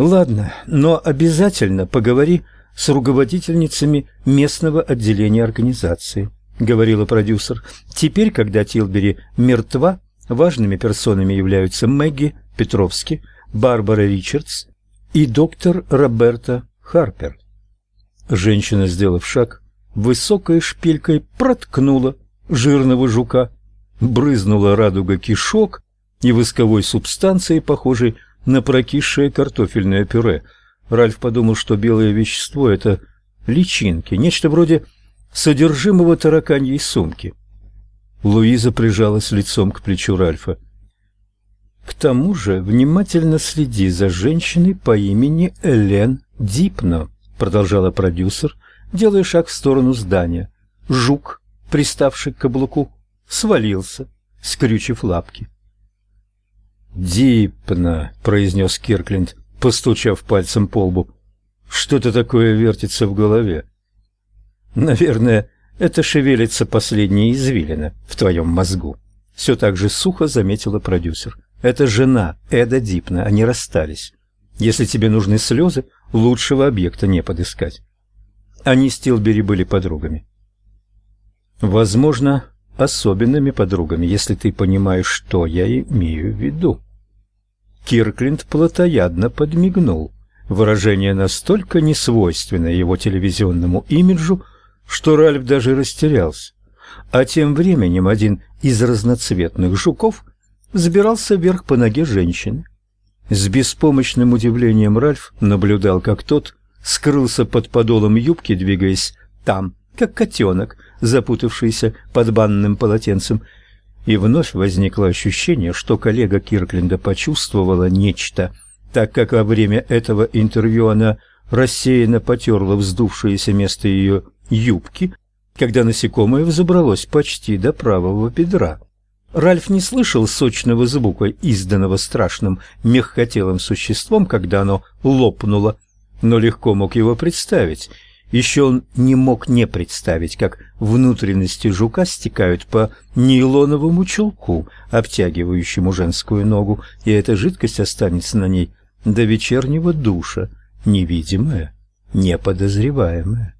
Ладно, но обязательно поговори с руководительницами местного отделения организации, говорила продюсер. Теперь, когда Тилбери мертва, важными персонами являются Мэгги Петровски, Барбара Ричардс и доктор Роберта Харпер. Женщина, сделав шаг, высокой шпилькой проткнула жирного жука, брызнула радуга кишок и восковой субстанции, похожей на прокисшее картофельное пюре. Ральф подумал, что белое вещество — это личинки, нечто вроде содержимого тараканьей сумки. Луиза прижалась лицом к плечу Ральфа. К тому же внимательно следи за женщиной по имени Элен Дипно, продолжала продюсер, делая шаг в сторону здания. Жук, приставший к каблуку, свалился, скрючив лапки. «Дипно», — произнес Киркленд, постучав пальцем по лбу. «Что-то такое вертится в голове». «Наверное, это шевелится последняя извилина в твоем мозгу», — все так же сухо заметила продюсер. «Это жена Эда Дипна, они расстались. Если тебе нужны слезы, лучшего объекта не подыскать». Они с Тилбери были подругами. Возможно, особенными подругами, если ты понимаешь, что я имею в виду. Кирклинд плотоядно подмигнул. Выражение настолько несвойственное его телевизионному имиджу, что Ральф даже растерялся. А тем временем один из разноцветных жуков взбирался вверх по ноге женщины. С беспомощным удивлением Ральф наблюдал, как тот скрылся под подолом юбки, двигаясь там, как котенок, запутавшийся под банным полотенцем, и вновь возникло ощущение, что коллега Киркленда почувствовала нечто, так как во время этого интервью она рассеянно потерла вздувшееся место ее юбки, когда насекомое взобралось почти до правого бедра. Ральф не слышал сочного звука, изданного страшным мягкотелым существом, когда оно лопнуло, но легко мог его представить — еще он не мог не представить, как внутренности жука стекают по нейлоновому чулку, обтягивающему женскую ногу, и эта жидкость останется на ней до вечернего душа, невидимая, неподозреваемая.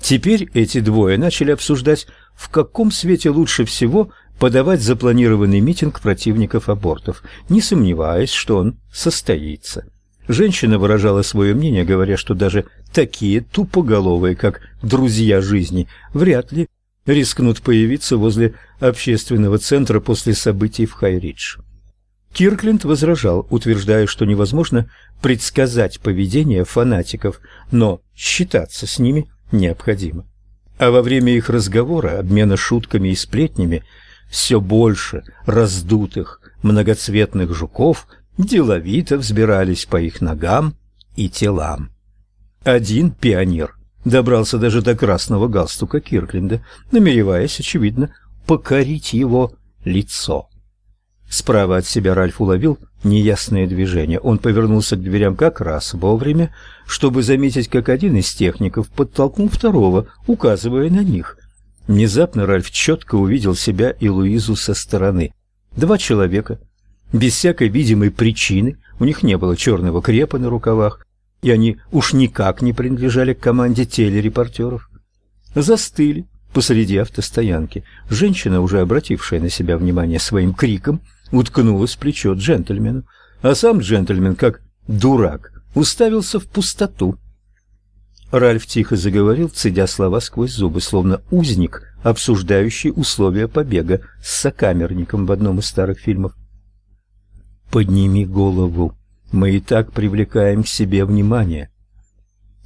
Теперь эти двое начали обсуждать, в каком свете лучше всего подавать запланированный митинг противников абортов, не сомневаясь, что он состоится. Женщина выражала свое мнение, говоря, что даже такие тупоголовые, как друзья жизни, вряд ли рискнут появиться возле общественного центра после событий в Хайридж. Киркленд возражал, утверждая, что невозможно предсказать поведение фанатиков, но считаться с ними необходимо. А во время их разговора, обмена шутками и сплетнями, все больше раздутых многоцветных жуков деловито взбирались по их ногам и телам. Один пионер добрался даже до красного галстука Киркленда, намереваясь, очевидно, покорить его лицо. Справа от себя Ральф уловил неясное движение. Он повернулся к дверям как раз вовремя, чтобы заметить, как один из техников подтолкнул второго, указывая на них. Внезапно Ральф четко увидел себя и Луизу со стороны. Два человека, без всякой видимой причины, у них не было черного крепа на рукавах, и они уж никак не принадлежали к команде телерепортеров. Застыли посреди автостоянки. Женщина, уже обратившая на себя внимание своим криком, уткнулась в плечо джентльмену, а сам джентльмен, как дурак, уставился в пустоту. Ральф тихо заговорил, цедя слова сквозь зубы, словно узник, обсуждающий условия побега с сокамерником в одном из старых фильмов. Подними голову. Мы и так привлекаем к себе внимание.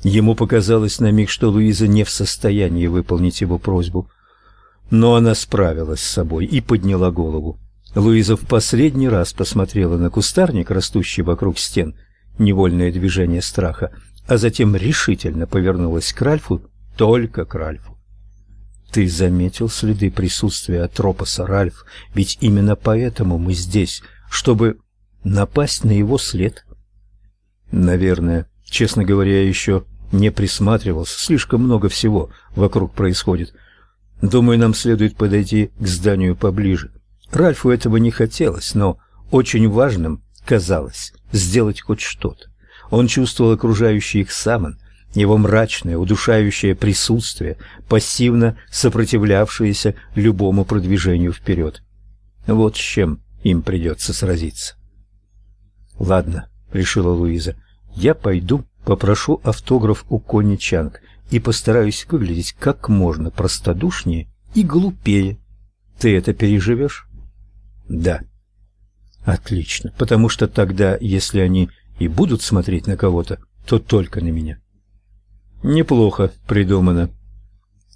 Ему показалось на миг, что Луиза не в состоянии выполнить его просьбу, но она справилась с собой и подняла голову. Луиза в последний раз посмотрела на кустарник, растущий вокруг стен, невольное движение страха, а затем решительно повернулась к Ральфу, только к Ральфу. Ты заметил следы присутствия Атропоса, Ральф, ведь именно поэтому мы здесь, чтобы напасть на его след? Наверное. Честно говоря, я еще не присматривался. Слишком много всего вокруг происходит. Думаю, нам следует подойти к зданию поближе. Ральфу этого не хотелось, но очень важным казалось сделать хоть что-то. Он чувствовал окружающий их самон, его мрачное, удушающее присутствие, пассивно сопротивлявшееся любому продвижению вперед. Вот с чем им придется сразиться. «Ладно», — решила Луиза, — «я пойду попрошу автограф у Кони Чанг и постараюсь выглядеть как можно простодушнее и глупее. Ты это переживешь?» «Да». «Отлично, потому что тогда, если они и будут смотреть на кого-то, то только на меня». «Неплохо придумано».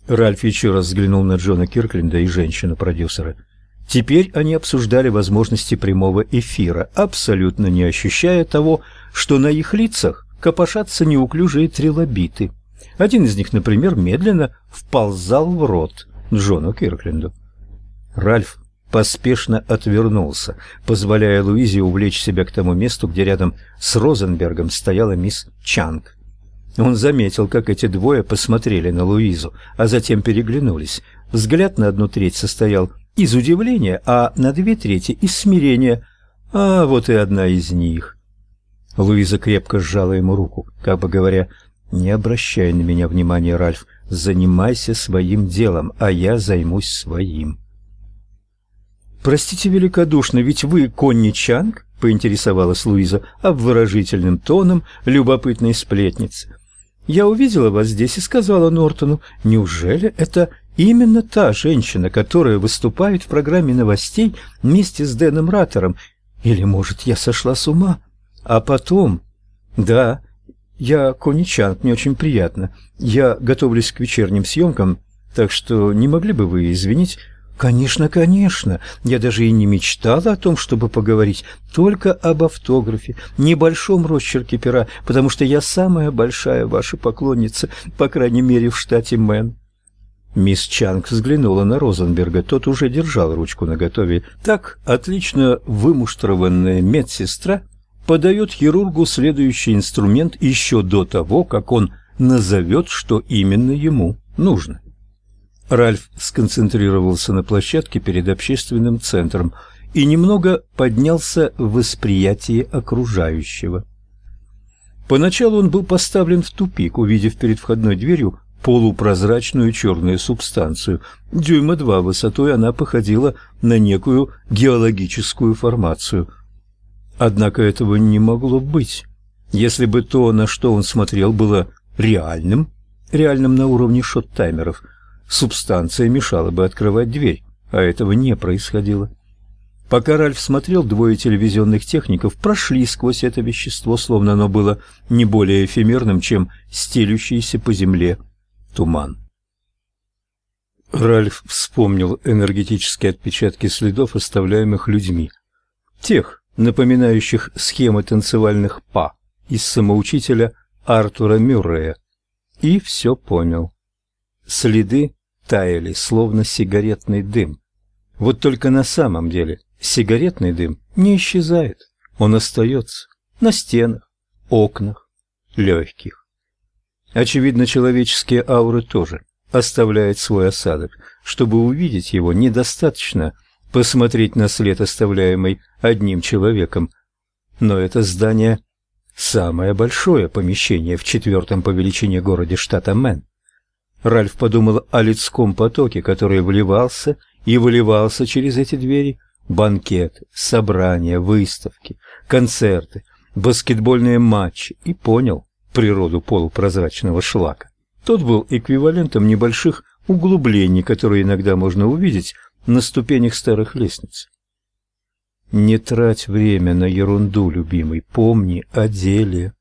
Ральф еще раз взглянул на Джона Киркленда и женщину-продюсера. Теперь они обсуждали возможности прямого эфира, абсолютно не ощущая того, что на их лицах копошатся неуклюжие трилобиты. Один из них, например, медленно вползал в рот Джону Киркленду. Ральф поспешно отвернулся, позволяя Луизе увлечь себя к тому месту, где рядом с Розенбергом стояла мисс Чанг. Он заметил, как эти двое посмотрели на Луизу, а затем переглянулись. Взгляд на одну треть состоял из удивления, а на две трети из смирения. А вот и одна из них. Луиза крепко сжала ему руку, как бы говоря: "Не обращай на меня внимания, Ральф, занимайся своим делом, а я займусь своим". Простите великодушно, ведь вы Конни Чанг? поинтересовалась Луиза обворожительным тоном любопытной сплетницы. Я увидела вас здесь и сказала Нортону: "Неужели это Именно та женщина, которая выступает в программе новостей вместе с Дэном Раттером. Или, может, я сошла с ума? А потом... Да, я коничант, мне очень приятно. Я готовлюсь к вечерним съемкам, так что не могли бы вы извинить? Конечно, конечно. Я даже и не мечтала о том, чтобы поговорить только об автографе, небольшом росчерке пера, потому что я самая большая ваша поклонница, по крайней мере, в штате Мэн. Мисс Чанг взглянула на Розенберга, тот уже держал ручку наготове. Так отлично вымуштрованная медсестра подает хирургу следующий инструмент еще до того, как он назовет, что именно ему нужно. Ральф сконцентрировался на площадке перед общественным центром и немного поднялся в восприятии окружающего. Поначалу он был поставлен в тупик, увидев перед входной дверью полупрозрачную черную субстанцию. Дюйма два высотой она походила на некую геологическую формацию. Однако этого не могло быть. Если бы то, на что он смотрел, было реальным, реальным на уровне шот-таймеров, субстанция мешала бы открывать дверь, а этого не происходило. Пока Ральф смотрел, двое телевизионных техников прошли сквозь это вещество, словно оно было не более эфемерным, чем стелющийся по земле туман. Ральф вспомнил энергетические отпечатки следов, оставляемых людьми. Тех, напоминающих схемы танцевальных па из самоучителя Артура Мюррея. И все понял. Следы таяли, словно сигаретный дым. Вот только на самом деле сигаретный дым не исчезает. Он остается на стенах, окнах, легких. Очевидно, человеческие ауры тоже оставляют свой осадок. Чтобы увидеть его, недостаточно посмотреть на след, оставляемый одним человеком. Но это здание самое большое помещение в четвертом по величине городе штата Мэн. Ральф подумал о людском потоке, который вливался и выливался через эти двери. Банкеты, собрания, выставки, концерты, баскетбольные матчи и понял, природу полупрозрачного шлака. Тот был эквивалентом небольших углублений, которые иногда можно увидеть на ступенях старых лестниц. Не трать время на ерунду, любимый, помни о деле.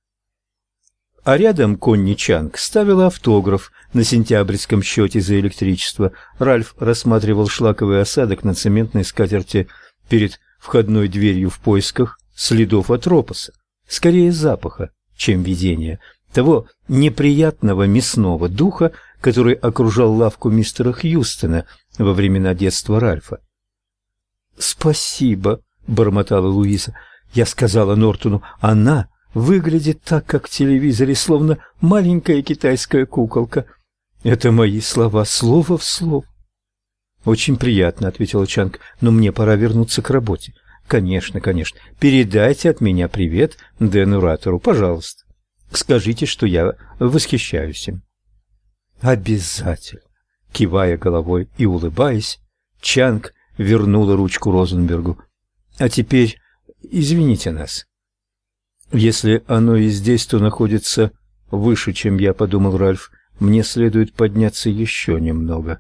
А рядом Конни Чанг ставила автограф на сентябрьском счете за электричество. Ральф рассматривал шлаковый осадок на цементной скатерти перед входной дверью в поисках следов атропоса, скорее запаха, чем видение того неприятного мясного духа, который окружал лавку мистера Хьюстона во времена детства Ральфа. «Спасибо», — бормотала Луиза. «Я сказала Нортону, она выглядит так, как в телевизоре, словно маленькая китайская куколка. Это мои слова, слово в слово». «Очень приятно», — ответила Чанг, — «но мне пора вернуться к работе. Конечно, конечно. Передайте от меня привет Дэну Ратору, пожалуйста. Скажите, что я восхищаюсь им. Обязательно. Кивая головой и улыбаясь, Чанг вернула ручку Розенбергу. А теперь извините нас. Если оно и здесь, то находится выше, чем я подумал Ральф. Мне следует подняться еще немного.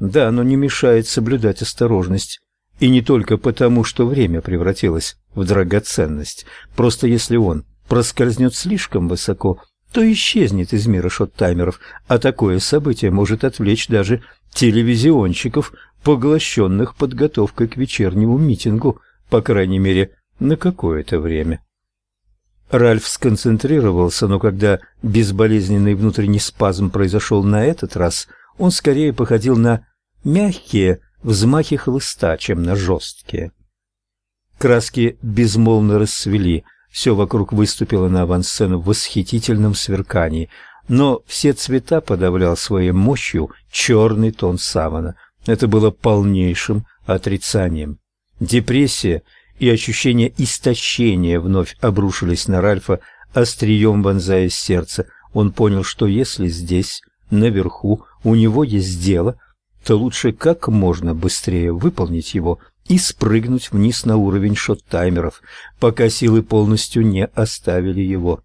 Да, но не мешает соблюдать осторожность. И не только потому, что время превратилось в драгоценность. Просто если он проскользнет слишком высоко, то исчезнет из мира шот-таймеров, а такое событие может отвлечь даже телевизионщиков, поглощенных подготовкой к вечернему митингу, по крайней мере, на какое-то время. Ральф сконцентрировался, но когда безболезненный внутренний спазм произошел на этот раз, он скорее походил на мягкие взмахи хлыста, чем на жесткие. Краски безмолвно расцвели, все вокруг выступило на авансцену в восхитительном сверкании, но все цвета подавлял своей мощью черный тон савана. Это было полнейшим отрицанием. Депрессия и ощущение истощения вновь обрушились на Ральфа, острием вонзаясь в сердце. Он понял, что если здесь, наверху, у него есть дело, то лучше как можно быстрее выполнить его – и спрыгнуть вниз на уровень шот-таймеров, пока силы полностью не оставили его.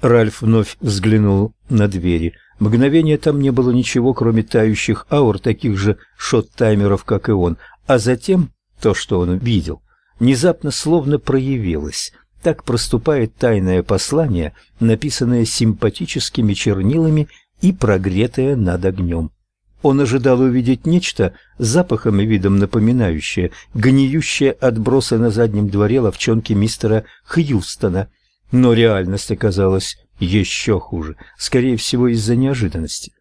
Ральф вновь взглянул на двери. Мгновение там не было ничего, кроме тающих аур таких же шот-таймеров, как и он, а затем то, что он видел, внезапно словно проявилось. Так проступает тайное послание, написанное симпатическими чернилами и прогретое над огнем. Он ожидал увидеть нечто запахом и видом напоминающее гниющие отбросы на заднем дворе ловчонки мистера Хьюстона, но реальность оказалась еще хуже, скорее всего из-за неожиданности.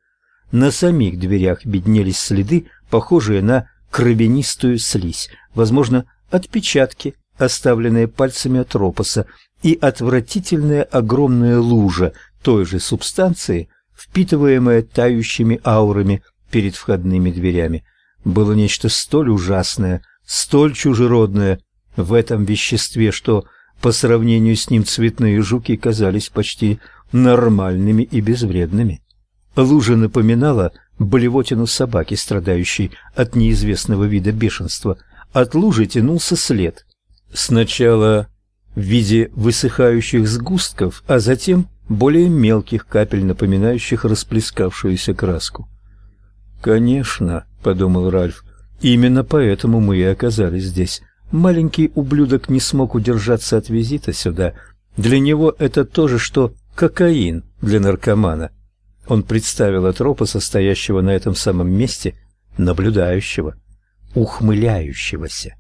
На самих дверях виднелись следы, похожие на кровянистую слизь, возможно, отпечатки, оставленные пальцами Атропоса, и отвратительная огромная лужа той же субстанции, впитываемая тающими аурами перед входными дверями. Было нечто столь ужасное, столь чужеродное в этом веществе, что по сравнению с ним цветные жуки казались почти нормальными и безвредными. Лужа напоминала болевотину собаки, страдающей от неизвестного вида бешенства. От лужи тянулся след. Сначала в виде высыхающих сгустков, а затем более мелких капель, напоминающих расплескавшуюся краску. «Конечно», — подумал Ральф, — «именно поэтому мы и оказались здесь. Маленький ублюдок не смог удержаться от визита сюда. Для него это то же, что кокаин для наркомана». Он представил Атропа, состоящего на этом самом месте, наблюдающего, ухмыляющегося,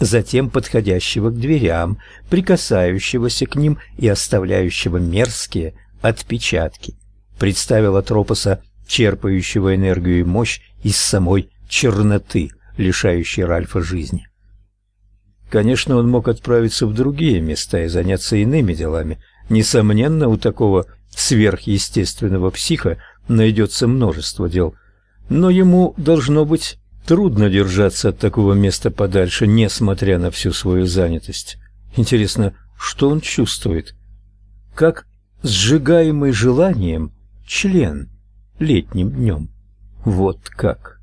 затем подходящего к дверям, прикасающегося к ним и оставляющего мерзкие отпечатки. Представил Атропоса черпающего энергию и мощь из самой черноты, лишающей Ральфа жизни. Конечно, он мог отправиться в другие места и заняться иными делами. Несомненно, у такого сверхъестественного психа найдется множество дел. Но ему должно быть трудно держаться от такого места подальше, несмотря на всю свою занятость. Интересно, что он чувствует? Как сжигаемый желанием член – летним днем. Вот как.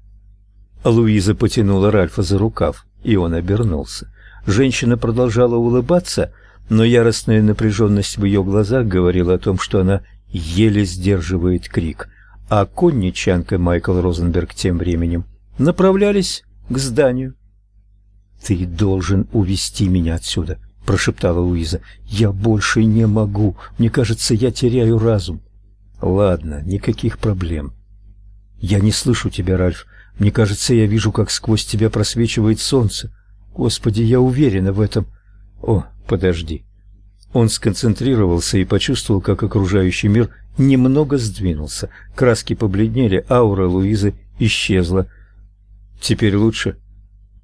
Луиза потянула Ральфа за рукав, и он обернулся. Женщина продолжала улыбаться, но яростная напряженность в ее глазах говорила о том, что она еле сдерживает крик. А конничанка Майкл Розенберг тем временем направлялись к зданию. «Ты должен увести меня отсюда», — прошептала Луиза. «Я больше не могу. Мне кажется, я теряю разум». Ладно, никаких проблем. Я не слышу тебя, Ральф. Мне кажется, я вижу, как сквозь тебя просвечивает солнце. Господи, я уверена в этом. О, подожди. Он сконцентрировался и почувствовал, как окружающий мир немного сдвинулся. Краски побледнели, аура Луизы исчезла. Теперь лучше.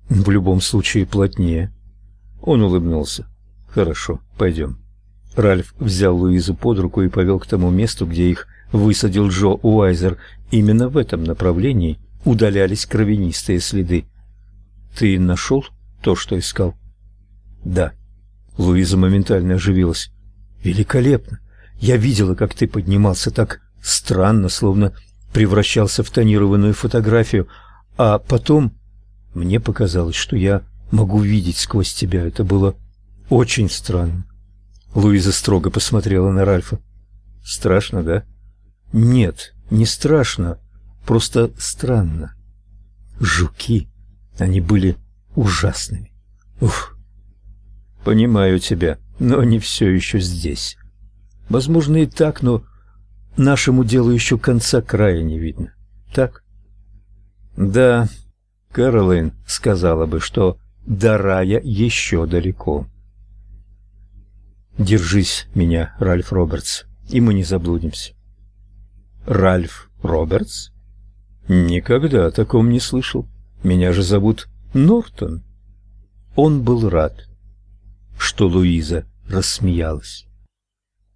В любом случае плотнее. Он улыбнулся. Хорошо, пойдем. Ральф взял Луизу под руку и повел к тому месту, где их высадил Джо Уайзер. Именно в этом направлении удалялись кровянистые следы. «Ты нашел то, что искал. Да. Луиза моментально оживилась. Великолепно. Я видела, как ты поднимался так странно, словно превращался в тонированную фотографию, а потом мне показалось, что я могу видеть сквозь тебя. Это было очень странно. Луиза строго посмотрела на Ральфа. Страшно, да? Нет, не страшно, просто странно. Жуки, они были ужасными. Уф. Понимаю тебя, но не все еще здесь. Возможно и так, но нашему делу еще конца края не видно. Так? Да, Кэролайн сказала бы, что до рая еще далеко. Держись меня, Ральф Робертс, и мы не заблудимся. Ральф Робертс? Никогда о таком не слышал. Меня же зовут Нортон. Он был рад, что Луиза рассмеялась.